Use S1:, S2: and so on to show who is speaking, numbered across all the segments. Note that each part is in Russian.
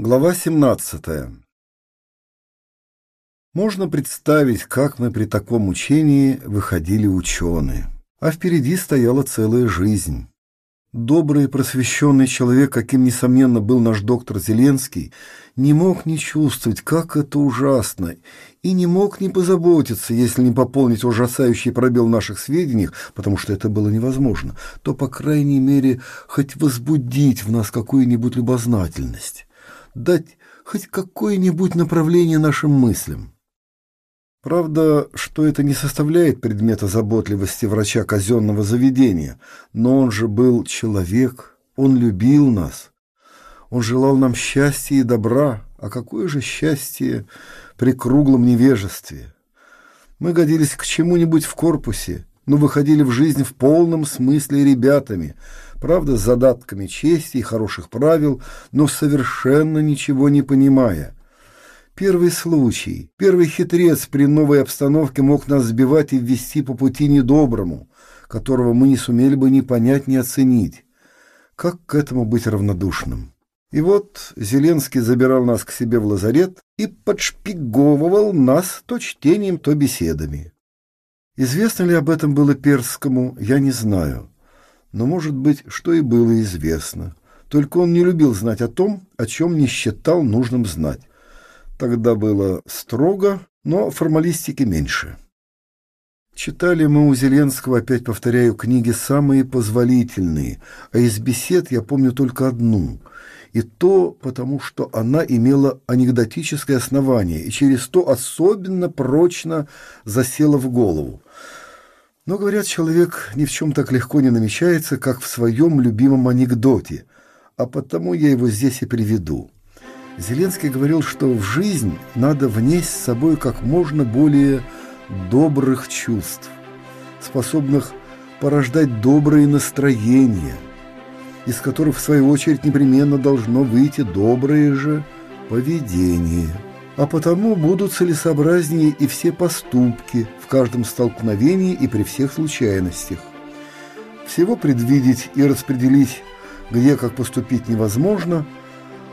S1: Глава 17. Можно представить, как мы при таком учении выходили ученые. А впереди стояла целая жизнь. Добрый и просвещенный человек, каким, несомненно, был наш доктор Зеленский, не мог не чувствовать, как это ужасно, и не мог не позаботиться, если не пополнить ужасающий пробел в наших сведениях, потому что это было невозможно, то, по крайней мере, хоть возбудить в нас какую-нибудь любознательность дать хоть какое-нибудь направление нашим мыслям. Правда, что это не составляет предмета заботливости врача казенного заведения, но он же был человек, он любил нас, он желал нам счастья и добра, а какое же счастье при круглом невежестве. Мы годились к чему-нибудь в корпусе, но выходили в жизнь в полном смысле ребятами – правда, с задатками чести и хороших правил, но совершенно ничего не понимая. Первый случай, первый хитрец при новой обстановке мог нас сбивать и ввести по пути недоброму, которого мы не сумели бы ни понять, ни оценить. Как к этому быть равнодушным? И вот Зеленский забирал нас к себе в лазарет и подшпиговывал нас то чтением, то беседами. Известно ли об этом было Перскому, я не знаю но, может быть, что и было известно. Только он не любил знать о том, о чем не считал нужным знать. Тогда было строго, но формалистики меньше. Читали мы у Зеленского, опять повторяю, книги самые позволительные, а из бесед я помню только одну. И то потому, что она имела анекдотическое основание и через то особенно прочно засела в голову. Но, говорят, человек ни в чем так легко не намечается, как в своем любимом анекдоте, а потому я его здесь и приведу. Зеленский говорил, что в жизнь надо внесть с собой как можно более добрых чувств, способных порождать добрые настроения, из которых, в свою очередь, непременно должно выйти доброе же поведение а потому будут целесообразнее и все поступки в каждом столкновении и при всех случайностях. Всего предвидеть и распределить, где как поступить невозможно,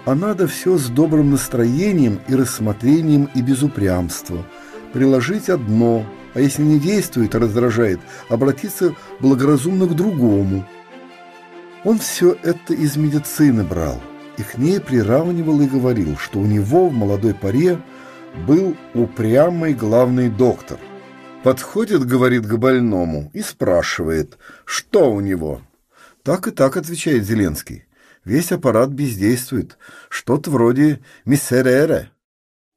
S1: а надо все с добрым настроением и рассмотрением и без упрямства. Приложить одно, а если не действует, раздражает, обратиться благоразумно к другому. Он все это из медицины брал – и к ней приравнивал и говорил, что у него в молодой паре был упрямый главный доктор. Подходит, говорит к больному, и спрашивает, что у него. Так и так отвечает Зеленский. Весь аппарат бездействует. Что-то вроде миссерере.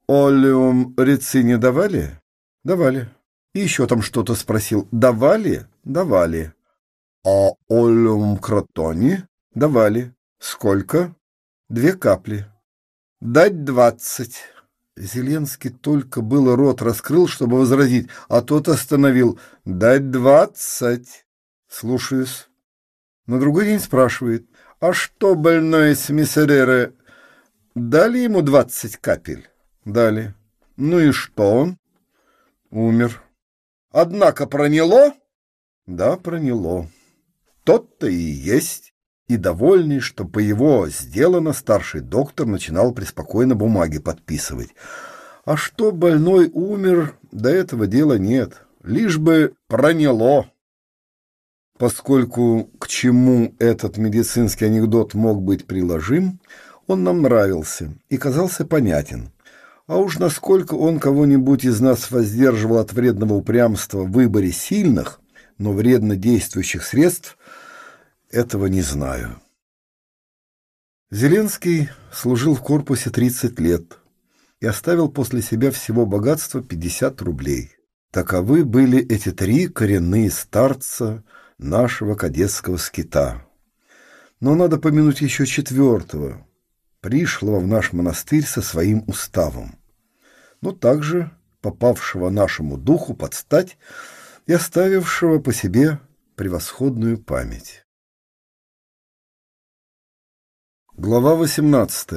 S1: Олеум рицине давали? Давали. И еще там что-то спросил. Давали? Давали. А олеум кротони? Давали. Сколько? Две капли. Дать двадцать. Зеленский только было рот раскрыл, чтобы возразить, а тот остановил. Дать двадцать. Слушаюсь. На другой день спрашивает, а что больной с миссереры? Дали ему двадцать капель? Дали. Ну и что он? Умер. Однако проняло? Да, проняло. Тот-то и есть и, довольный, что по его сделано, старший доктор начинал преспокойно бумаги подписывать. А что больной умер, до этого дела нет. Лишь бы проняло. Поскольку к чему этот медицинский анекдот мог быть приложим, он нам нравился и казался понятен. А уж насколько он кого-нибудь из нас воздерживал от вредного упрямства в выборе сильных, но вредно действующих средств, этого не знаю. Зеленский служил в корпусе 30 лет и оставил после себя всего богатства 50 рублей. Таковы были эти три коренные старца нашего кадетского скита. Но надо помянуть еще четвертого, пришлого в наш монастырь со своим уставом, но также попавшего нашему духу под стать и оставившего по себе превосходную память. Глава 18.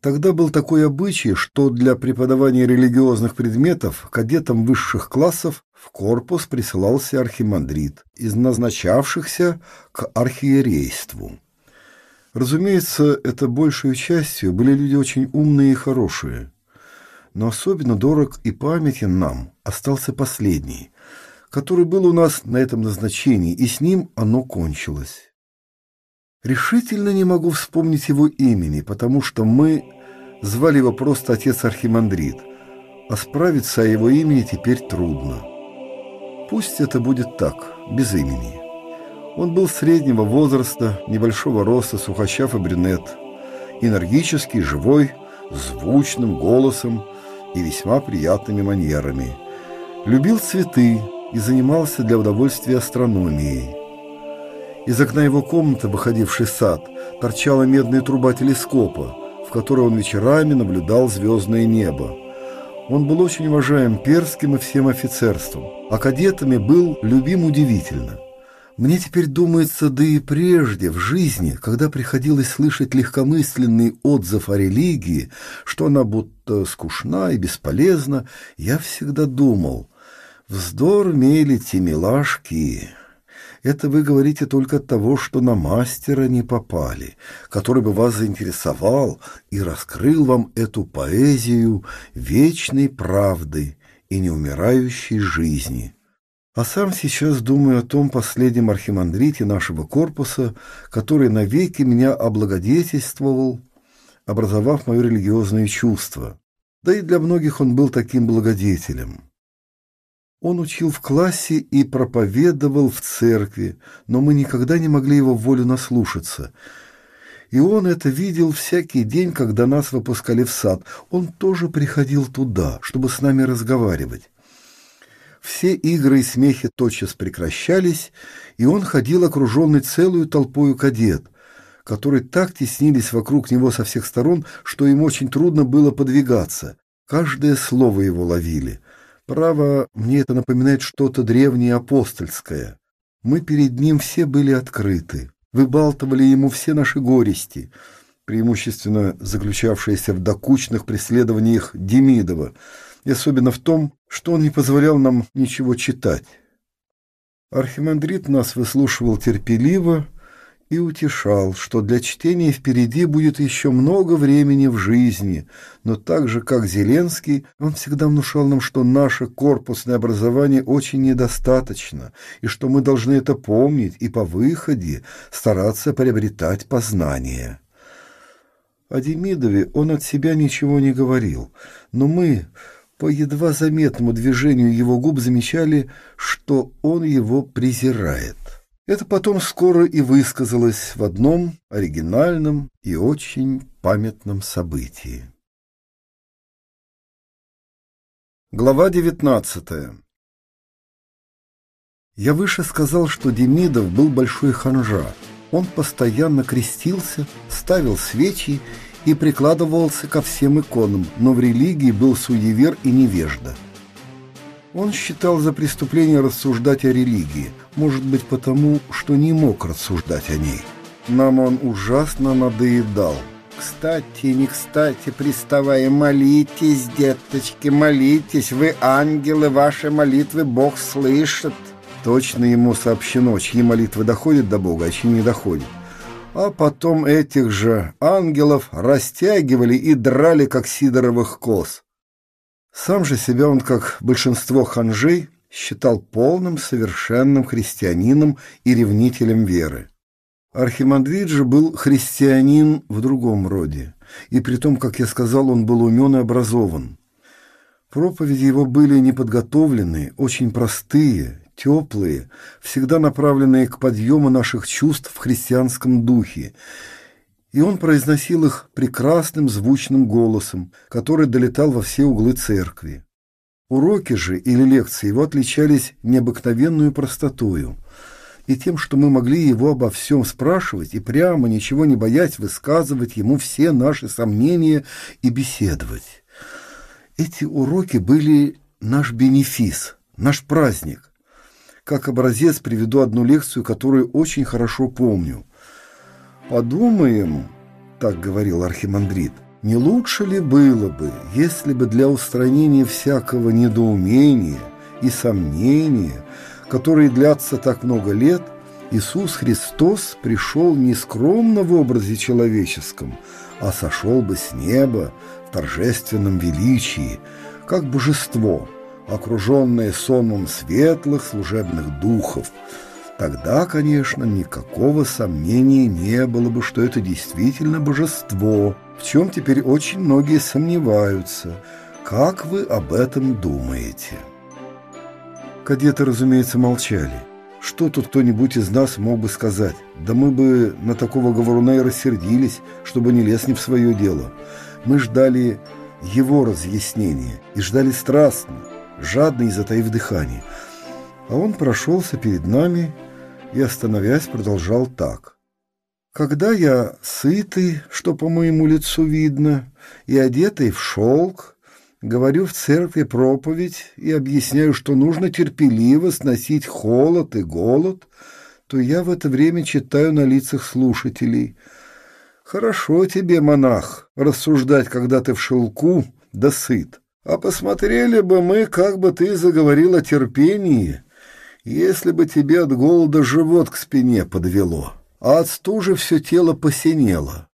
S1: Тогда был такой обычай, что для преподавания религиозных предметов кадетам высших классов в корпус присылался архимандрит из назначавшихся к архиерейству. Разумеется, это большей частью были люди очень умные и хорошие. Но особенно дорог и памятен нам остался последний, который был у нас на этом назначении, и с ним оно кончилось. Решительно не могу вспомнить его имени, потому что мы звали его просто отец Архимандрит, а справиться о его имени теперь трудно. Пусть это будет так, без имени. Он был среднего возраста, небольшого роста, сухощав и брюнет, энергический, живой, звучным голосом и весьма приятными манерами. Любил цветы и занимался для удовольствия астрономией. Из окна его комнаты, выходивший сад, торчала медная труба телескопа, в которой он вечерами наблюдал звездное небо. Он был очень уважаем перским и всем офицерством, а кадетами был любим удивительно – мне теперь думается, да и прежде, в жизни, когда приходилось слышать легкомысленный отзыв о религии, что она будто скучна и бесполезна, я всегда думал, вздор мелите, милашки, это вы говорите только от того, что на мастера не попали, который бы вас заинтересовал и раскрыл вам эту поэзию вечной правды и неумирающей жизни». А сам сейчас думаю о том последнем архимандрите нашего корпуса, который навеки меня облагодетельствовал, образовав мое религиозное чувство. Да и для многих он был таким благодетелем. Он учил в классе и проповедовал в церкви, но мы никогда не могли его волю наслушаться. И он это видел всякий день, когда нас выпускали в сад. Он тоже приходил туда, чтобы с нами разговаривать. Все игры и смехи тотчас прекращались, и он ходил окруженный целую толпою кадет, которые так теснились вокруг него со всех сторон, что им очень трудно было подвигаться. Каждое слово его ловили. Право, мне это напоминает что-то древнее апостольское. Мы перед ним все были открыты, выбалтывали ему все наши горести, преимущественно заключавшиеся в докучных преследованиях Демидова, и особенно в том, что он не позволял нам ничего читать. Архимандрит нас выслушивал терпеливо и утешал, что для чтения впереди будет еще много времени в жизни, но так же, как Зеленский, он всегда внушал нам, что наше корпусное образование очень недостаточно, и что мы должны это помнить и по выходе стараться приобретать познания. О Демидове он от себя ничего не говорил, но мы по едва заметному движению его губ замечали, что он его презирает. Это потом скоро и высказалось в одном оригинальном и очень памятном событии. Глава 19 Я выше сказал, что Демидов был большой ханжа. Он постоянно крестился, ставил свечи и прикладывался ко всем иконам, но в религии был суевер и невежда. Он считал за преступление рассуждать о религии, может быть потому, что не мог рассуждать о ней. Нам он ужасно надоедал. Кстати, не кстати, приставая, молитесь, деточки, молитесь, вы ангелы, ваши молитвы Бог слышит. Точно ему сообщено, чьи молитвы доходят до Бога, а чьи не доходят а потом этих же ангелов растягивали и драли, как сидоровых коз. Сам же себя он, как большинство ханжей, считал полным, совершенным христианином и ревнителем веры. Архимандрит же был христианин в другом роде, и при том, как я сказал, он был умен и образован. Проповеди его были неподготовленные, очень простые, теплые, всегда направленные к подъему наших чувств в христианском духе, и он произносил их прекрасным звучным голосом, который долетал во все углы церкви. Уроки же или лекции его отличались необыкновенную простотою и тем, что мы могли его обо всем спрашивать и прямо, ничего не боясь, высказывать ему все наши сомнения и беседовать. Эти уроки были наш бенефис, наш праздник, как образец приведу одну лекцию, которую очень хорошо помню. «Подумаем», — так говорил архимандрит, — «не лучше ли было бы, если бы для устранения всякого недоумения и сомнения, которые длятся так много лет, Иисус Христос пришел не скромно в образе человеческом, а сошел бы с неба в торжественном величии, как божество, окруженное сонмом светлых служебных духов. Тогда, конечно, никакого сомнения не было бы, что это действительно божество, в чем теперь очень многие сомневаются. Как вы об этом думаете? Кадеты, разумеется, молчали. Что тут кто-нибудь из нас мог бы сказать? Да мы бы на такого говоруна и рассердились, чтобы не лез не в свое дело. Мы ждали его разъяснения и ждали страстно, жадно и затаив дыхание. А он прошелся перед нами и, остановясь, продолжал так. «Когда я сытый, что по моему лицу видно, и одетый в шелк, говорю в церкви проповедь и объясняю, что нужно терпеливо сносить холод и голод, то я в это время читаю на лицах слушателей. Хорошо тебе, монах, рассуждать, когда ты в шелку да сыт. А посмотрели бы мы, как бы ты заговорил о терпении, если бы тебе от голода живот к спине подвело, а от стужи все тело посинело.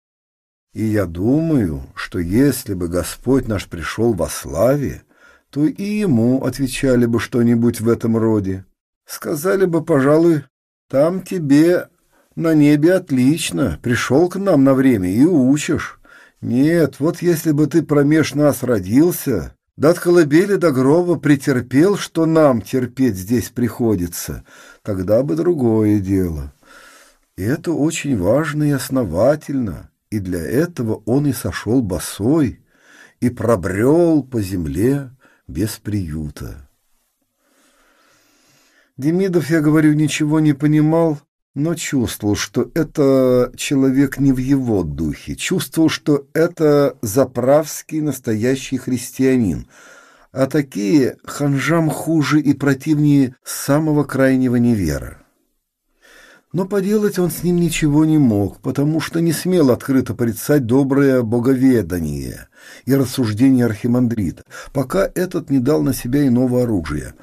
S1: И я думаю, что если бы Господь наш пришел во славе, то и ему отвечали бы что-нибудь в этом роде. Сказали бы, пожалуй, там тебе на небе отлично, пришел к нам на время и учишь. Нет, вот если бы ты промеж нас родился, да от колыбели до гроба претерпел, что нам терпеть здесь приходится, тогда бы другое дело. И это очень важно и основательно и для этого он и сошел босой и пробрел по земле без приюта. Демидов, я говорю, ничего не понимал, но чувствовал, что это человек не в его духе, чувствовал, что это заправский настоящий христианин, а такие ханжам хуже и противнее самого крайнего невера. Но поделать он с ним ничего не мог, потому что не смел открыто порицать доброе боговедание и рассуждение архимандрита, пока этот не дал на себя иного оружия.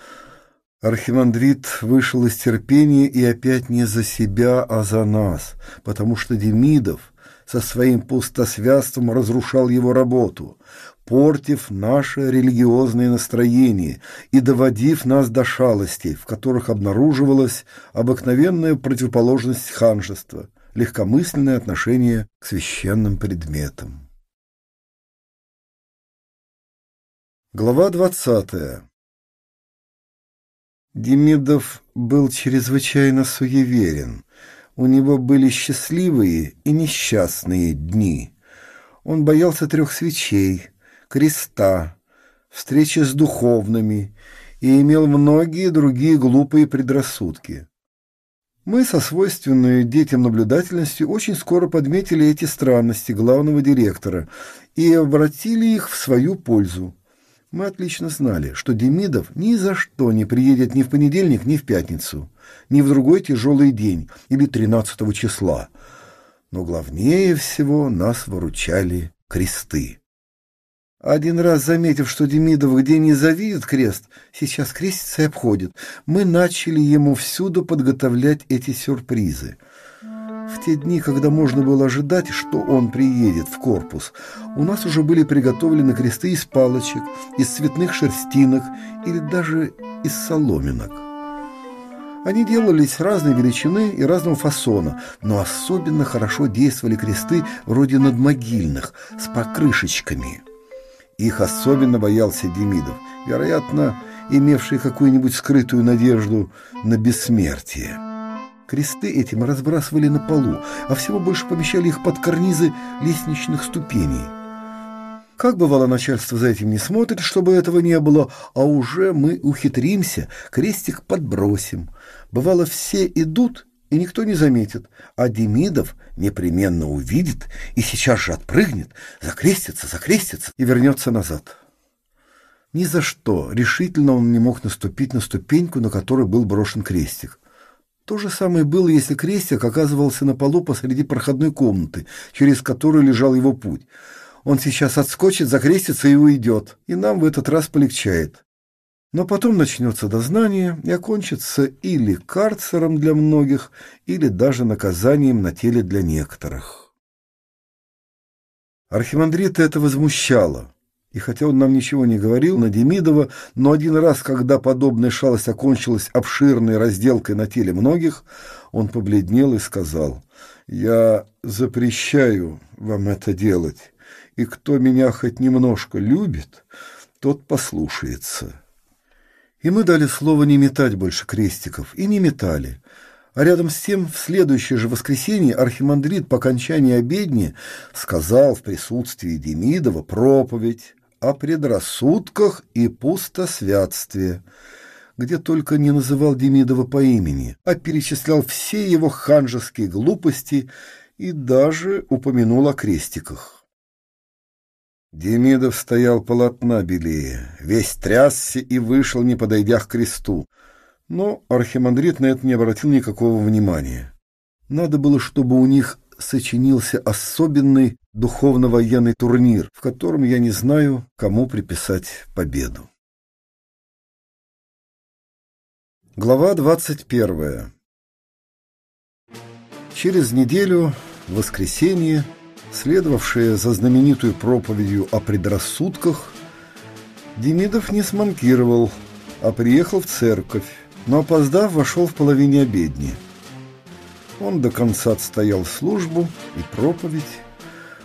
S1: Архимандрит вышел из терпения и опять не за себя, а за нас, потому что Демидов со своим пустосвятством разрушал его работу портив наше религиозное настроение и доводив нас до шалостей, в которых обнаруживалась обыкновенная противоположность ханжества, легкомысленное отношение к священным предметам. Глава двадцатая. Демидов был чрезвычайно суеверен. У него были счастливые и несчастные дни. Он боялся трех свечей, креста, встречи с духовными и имел многие другие глупые предрассудки. Мы со свойственной детям наблюдательностью очень скоро подметили эти странности главного директора и обратили их в свою пользу. Мы отлично знали, что Демидов ни за что не приедет ни в понедельник, ни в пятницу, ни в другой тяжелый день или 13 числа. Но главнее всего нас выручали кресты. Один раз заметив, что Демидов где не завидит крест, сейчас крестится и обходит, мы начали ему всюду подготовлять эти сюрпризы. В те дни, когда можно было ожидать, что он приедет в корпус, у нас уже были приготовлены кресты из палочек, из цветных шерстинок или даже из соломинок. Они делались разной величины и разного фасона, но особенно хорошо действовали кресты вроде надмогильных, с покрышечками – их особенно боялся Демидов, вероятно, имевший какую-нибудь скрытую надежду на бессмертие. Кресты этим разбрасывали на полу, а всего больше помещали их под карнизы лестничных ступеней. Как бывало, начальство за этим не смотрит, чтобы этого не было, а уже мы ухитримся, крестик подбросим. Бывало, все идут и никто не заметит, а Демидов непременно увидит и сейчас же отпрыгнет, закрестится, закрестится и вернется назад. Ни за что решительно он не мог наступить на ступеньку, на которой был брошен крестик. То же самое было, если крестик оказывался на полу посреди проходной комнаты, через которую лежал его путь. Он сейчас отскочит, закрестится и уйдет, и нам в этот раз полегчает. Но потом начнется дознание и окончится или карцером для многих, или даже наказанием на теле для некоторых. Архимандрита это возмущало. И хотя он нам ничего не говорил на Демидова, но один раз, когда подобная шалость окончилась обширной разделкой на теле многих, он побледнел и сказал, «Я запрещаю вам это делать, и кто меня хоть немножко любит, тот послушается». И мы дали слово не метать больше крестиков, и не метали. А рядом с тем, в следующее же воскресенье архимандрит по окончании обедни сказал в присутствии Демидова проповедь о предрассудках и пустосвятстве, где только не называл Демидова по имени, а перечислял все его ханжеские глупости и даже упомянул о крестиках. Демидов стоял полотна белее, весь трясся и вышел, не подойдя к кресту. Но архимандрит на это не обратил никакого внимания. Надо было, чтобы у них сочинился особенный духовно-военный турнир, в котором я не знаю, кому приписать победу. Глава 21. Через неделю, в воскресенье, следовавшее за знаменитую проповедью о предрассудках, Демидов не сманкировал, а приехал в церковь, но, опоздав, вошел в половине обедни. Он до конца отстоял службу и проповедь,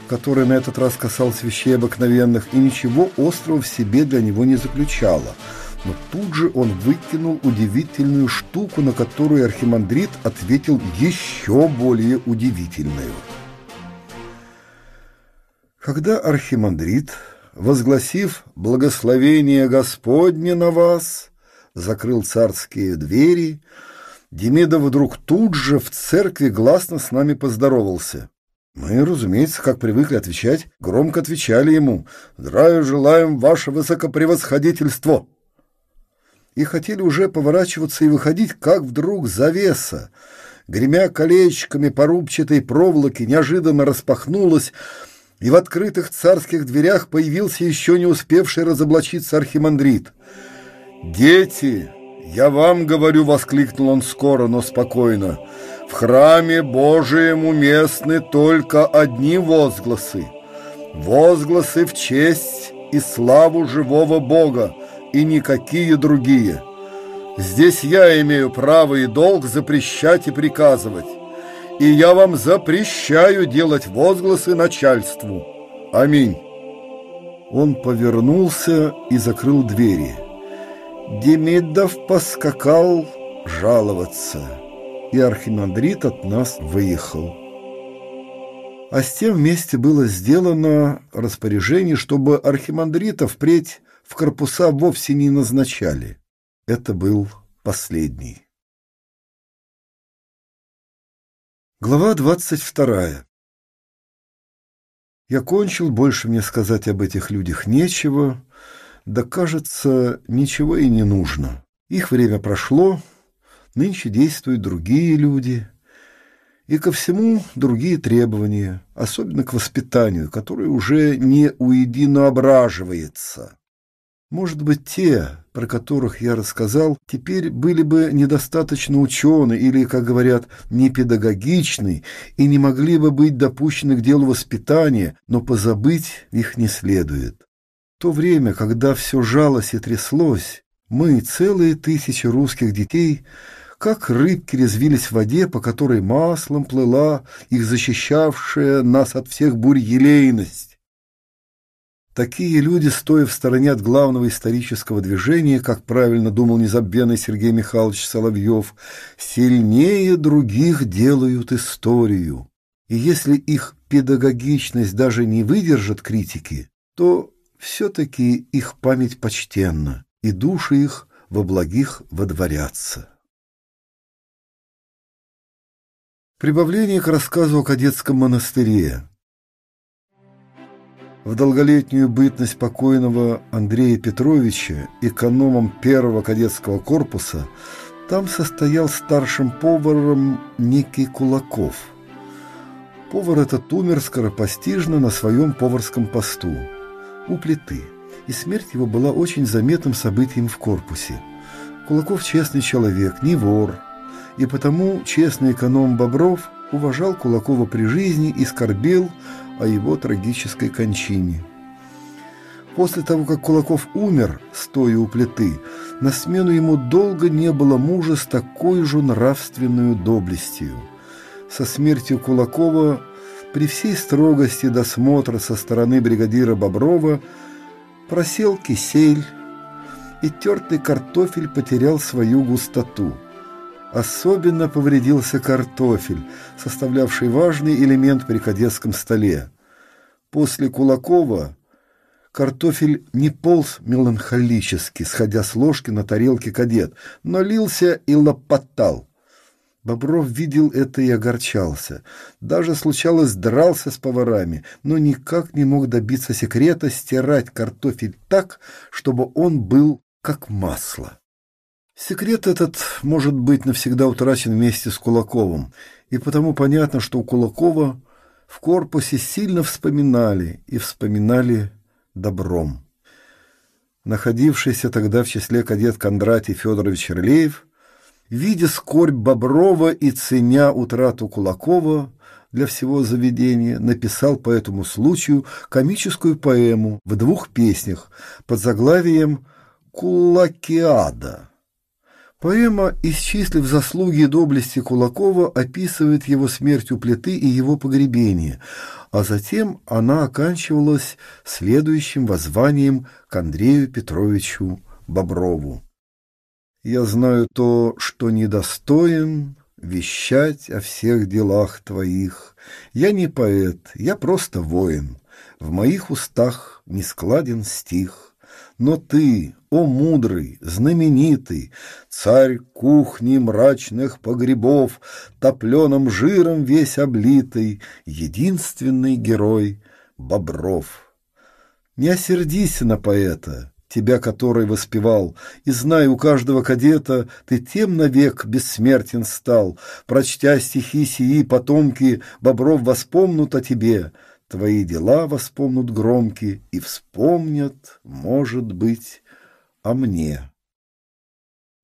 S1: которая на этот раз касалась вещей обыкновенных, и ничего острого в себе для него не заключала. Но тут же он выкинул удивительную штуку, на которую архимандрит ответил еще более удивительную – когда архимандрит, возгласив «Благословение Господне на вас», закрыл царские двери, Демидов вдруг тут же в церкви гласно с нами поздоровался. Мы, разумеется, как привыкли отвечать, громко отвечали ему «Здравия желаем, ваше высокопревосходительство!» И хотели уже поворачиваться и выходить, как вдруг завеса, гремя колечками по рубчатой проволоке, неожиданно распахнулась, и в открытых царских дверях появился еще не успевший разоблачиться архимандрит. «Дети, я вам говорю!» — воскликнул он скоро, но спокойно. «В храме Божием уместны только одни возгласы. Возгласы в честь и славу живого Бога, и никакие другие. Здесь я имею право и долг запрещать и приказывать и я вам запрещаю делать возгласы начальству. Аминь». Он повернулся и закрыл двери. Демидов поскакал жаловаться, и архимандрит от нас выехал. А с тем вместе было сделано распоряжение, чтобы архимандрита впредь в корпуса вовсе не назначали. Это был последний. Глава двадцать вторая. Я кончил, больше мне сказать об этих людях нечего, да, кажется, ничего и не нужно. Их время прошло, нынче действуют другие люди, и ко всему другие требования, особенно к воспитанию, которое уже не уединоображивается. Может быть, те, про которых я рассказал, теперь были бы недостаточно учены или, как говорят, непедагогичны и не могли бы быть допущены к делу воспитания, но позабыть их не следует. В то время, когда все жалось и тряслось, мы, целые тысячи русских детей, как рыбки резвились в воде, по которой маслом плыла их защищавшая нас от всех бурь елейность. Такие люди, стоя в стороне от главного исторического движения, как правильно думал незабвенный Сергей Михайлович Соловьев, сильнее других делают историю. И если их педагогичность даже не выдержит критики, то все-таки их память почтенна, и души их во благих водворятся. Прибавление к рассказу о кадетском монастыре. В долголетнюю бытность покойного Андрея Петровича, экономом первого кадетского корпуса, там состоял старшим поваром некий Кулаков. Повар этот умер скоропостижно на своем поварском посту, у плиты, и смерть его была очень заметным событием в корпусе. Кулаков честный человек, не вор, и потому честный эконом Бобров уважал Кулакова при жизни и скорбел о его трагической кончине. После того, как Кулаков умер, стоя у плиты, на смену ему долго не было мужа с такой же нравственной доблестью. Со смертью Кулакова при всей строгости досмотра со стороны бригадира Боброва просел кисель, и тертый картофель потерял свою густоту. Особенно повредился картофель, составлявший важный элемент при кадетском столе. После Кулакова картофель не полз меланхолически, сходя с ложки на тарелке кадет, но лился и лопотал. Бобров видел это и огорчался. Даже, случалось, дрался с поварами, но никак не мог добиться секрета стирать картофель так, чтобы он был как масло. Секрет этот может быть навсегда утрачен вместе с Кулаковым, и потому понятно, что у Кулакова в корпусе сильно вспоминали и вспоминали добром. Находившийся тогда в числе кадет Кондратий Федорович Ирлеев Видя скорбь Боброва и ценя утрату Кулакова для всего заведения, написал по этому случаю комическую поэму в двух песнях под заглавием «Кулакиада». Поэма, исчислив заслуги и доблести Кулакова, описывает его смерть у плиты и его погребение, а затем она оканчивалась следующим воззванием к Андрею Петровичу Боброву. Я знаю то, что недостоин вещать о всех делах твоих. Я не поэт, я просто воин. В моих устах не складен стих. Но ты, о мудрый, знаменитый, Царь кухни мрачных погребов, Топленым жиром весь облитый, Единственный герой Бобров. Не осердись на поэта, тебя который воспевал, и знай, у каждого кадета ты тем навек бессмертен стал, прочтя стихи сии, потомки бобров воспомнут о тебе, твои дела воспомнут громкие и вспомнят, может быть, о мне.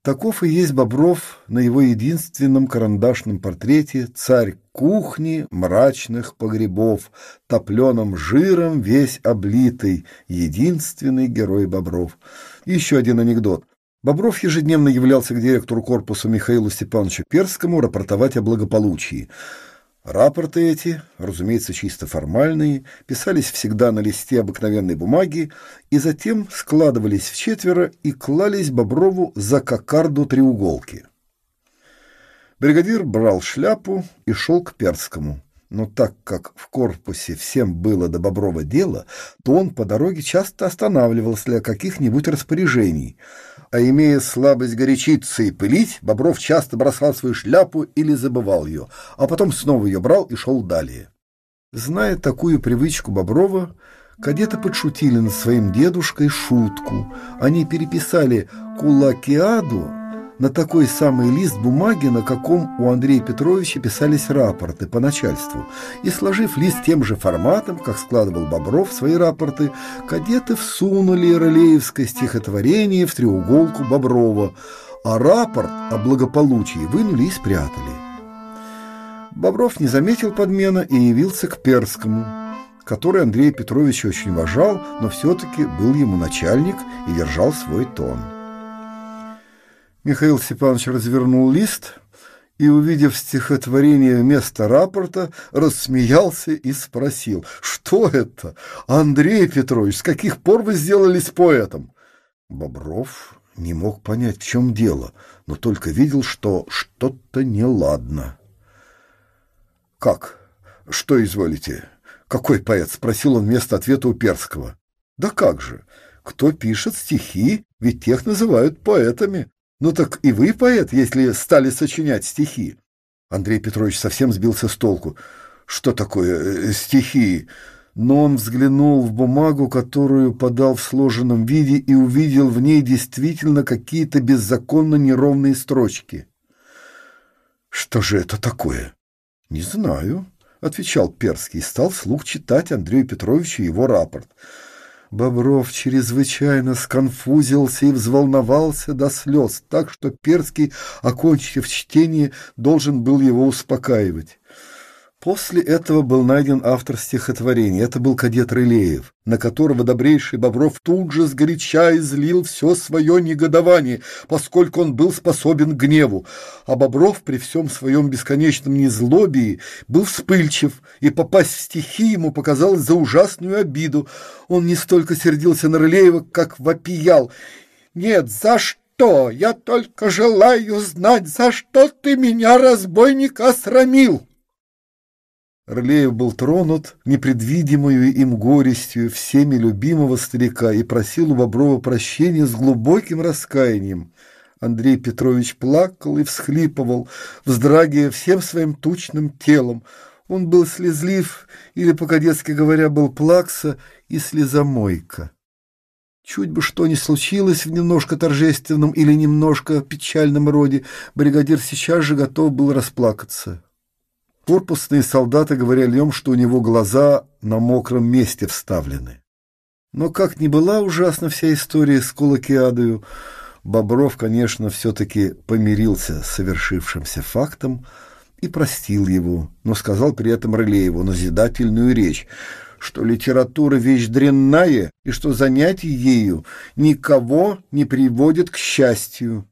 S1: Таков и есть Бобров на его единственном карандашном портрете «Царь кухни мрачных погребов, топленым жиром весь облитый, единственный герой Бобров». еще один анекдот. Бобров ежедневно являлся к директору корпуса Михаилу Степановичу Перскому рапортовать о благополучии – Рапорты эти, разумеется, чисто формальные, писались всегда на листе обыкновенной бумаги и затем складывались в четверо и клались Боброву за кокарду треуголки. Бригадир брал шляпу и шел к Перскому. Но так как в корпусе всем было до Боброва дело, то он по дороге часто останавливался для каких-нибудь распоряжений – а имея слабость горячиться и пылить, Бобров часто бросал свою шляпу или забывал ее, а потом снова ее брал и шел далее. Зная такую привычку Боброва, кадеты подшутили над своим дедушкой шутку. Они переписали «Кулакиаду» на такой самый лист бумаги, на каком у Андрея Петровича писались рапорты по начальству, и, сложив лист тем же форматом, как складывал Бобров свои рапорты, кадеты всунули ролеевское стихотворение в треуголку Боброва, а рапорт о благополучии вынули и спрятали. Бобров не заметил подмена и явился к Перскому, который Андрей Петрович очень уважал, но все-таки был ему начальник и держал свой тон. Михаил Степанович развернул лист и, увидев стихотворение вместо рапорта, рассмеялся и спросил, что это? Андрей Петрович, с каких пор вы сделались поэтом? Бобров не мог понять, в чем дело, но только видел, что что-то неладно. «Как? Что изволите? Какой поэт?» — спросил он вместо ответа у Перского. «Да как же? Кто пишет стихи, ведь тех называют поэтами. Ну так и вы поэт, если стали сочинять стихи. Андрей Петрович совсем сбился с толку. Что такое э, стихи? Но он взглянул в бумагу, которую подал в сложенном виде, и увидел в ней действительно какие-то беззаконно неровные строчки. «Что же это такое?» «Не знаю», — отвечал Перский и стал вслух читать Андрею Петровичу его рапорт. Бобров чрезвычайно сконфузился и взволновался до слез, так что Перский, окончив чтение, должен был его успокаивать. После этого был найден автор стихотворения. Это был кадет Рылеев, на которого добрейший Бобров тут же сгоряча излил все свое негодование, поскольку он был способен к гневу. А Бобров при всем своем бесконечном незлобии был вспыльчив, и попасть в стихи ему показалось за ужасную обиду. Он не столько сердился на Рылеева, как вопиял. «Нет, за что? Я только желаю знать, за что ты меня, разбойника, срамил!» Орлеев был тронут непредвидимую им горестью всеми любимого старика и просил у Боброва прощения с глубоким раскаянием. Андрей Петрович плакал и всхлипывал, вздрагивая всем своим тучным телом. Он был слезлив, или, по-кадетски говоря, был плакса и слезомойка. Чуть бы что ни случилось в немножко торжественном или немножко печальном роде, бригадир сейчас же готов был расплакаться. Корпусные солдаты говорили нем, что у него глаза на мокром месте вставлены. Но как ни была ужасна вся история с Кулакиадою, Бобров, конечно, все-таки помирился с совершившимся фактом и простил его, но сказал при этом Рылееву назидательную речь, что литература вещь дрянная и что занятие ею никого не приводит к счастью.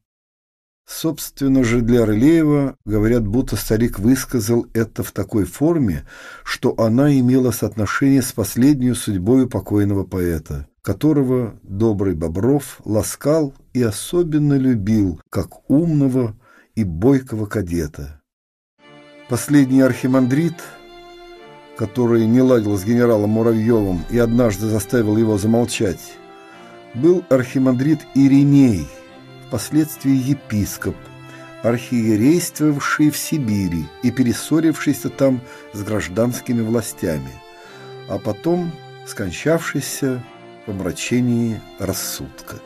S1: Собственно же для Рылеева говорят, будто старик высказал это в такой форме, что она имела соотношение с последней судьбой покойного поэта, которого добрый Бобров ласкал и особенно любил, как умного и бойкого кадета. Последний архимандрит, который не ладил с генералом Муравьевым и однажды заставил его замолчать, был архимандрит Ириней – впоследствии епископ, архиерействовавший в Сибири и перессорившийся там с гражданскими властями, а потом скончавшийся в помрачении рассудка.